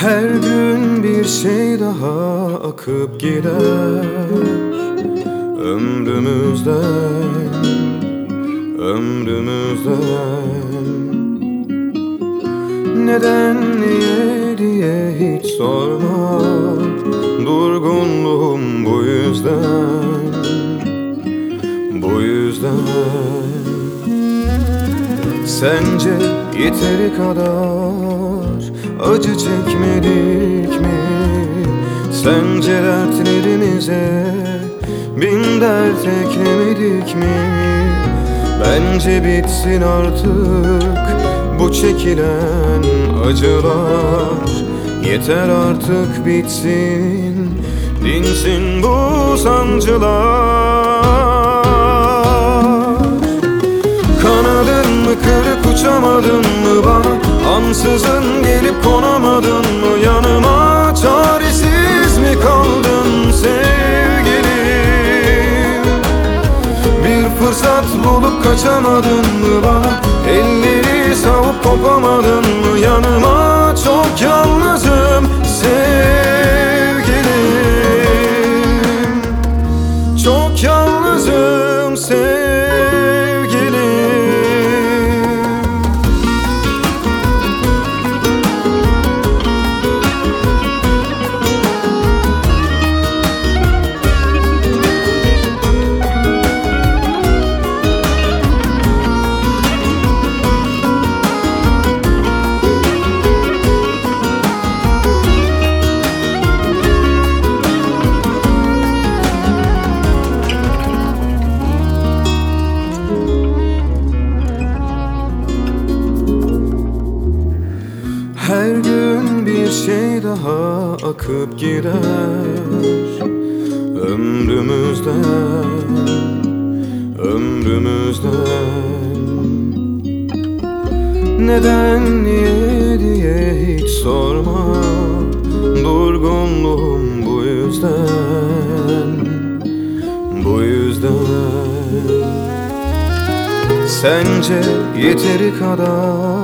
Her gün bir şey daha akıp gider. Ömrümüzden, ömrümüzden. Neden, niye diye hiç sorma. Durgunluğum bu yüzden Bu yüzden. Sence yeteri kadar acı çekmedik mi? Sence dertlerimize bin dert eklemedik mi? Bence bitsin artık bu çekilen acılar Yeter artık bitsin, dinsin bu sancılar Kanadın mı kırık uçamadın mı Ansızın gelip konamadın mı? Yanıma Çaresiz mi kaldın sevgilim? Bir fırsat bulup kaçamadın mı bana? Elleri savup kopamadın mı? Yanıma Çok yalnızım sevgilim. Çok yalnızım sevgilim daha akıp gider Ömrümüzden, ömrümüzden Neden, niye diye hiç sorma Durgunluğum bu yüzden, bu yüzden Sence yeteri kadar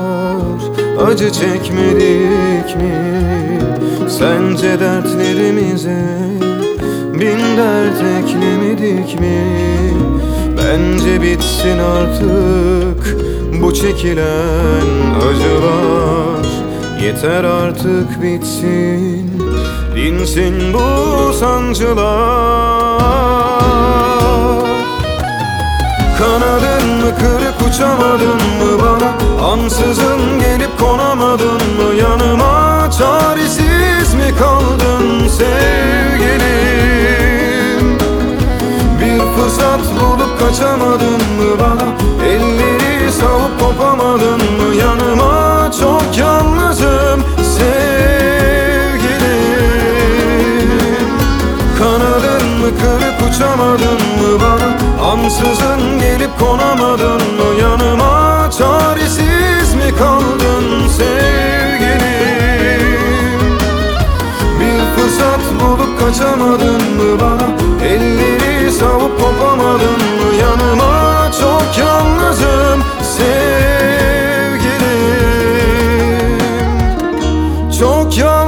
acı çekmedik mi? Sence dertlerimize bin dert eklemedik mi? Bence bitsin artık bu çekilen acılar. Yeter artık bitsin, dinsin bu sancılar. Kanadın mı kırık uçamadın mı bana? Ansızın gelip konamadın mı? Yanıma kaçamadın mı bana? Elleri savup kopamadın mı? Yanıma Çok yalnızım sevgilim. Kanadın mı kırık uçamadın mı bana? Ansızın gelip konamadın mı? Yanıma Çaresiz mi kaldın sevgilim? Bir fırsat bulup kaçamadın mı bana? Elleri savup kopamadın mı yanıma Çok yalnızım sevgilim. Çok yalnızım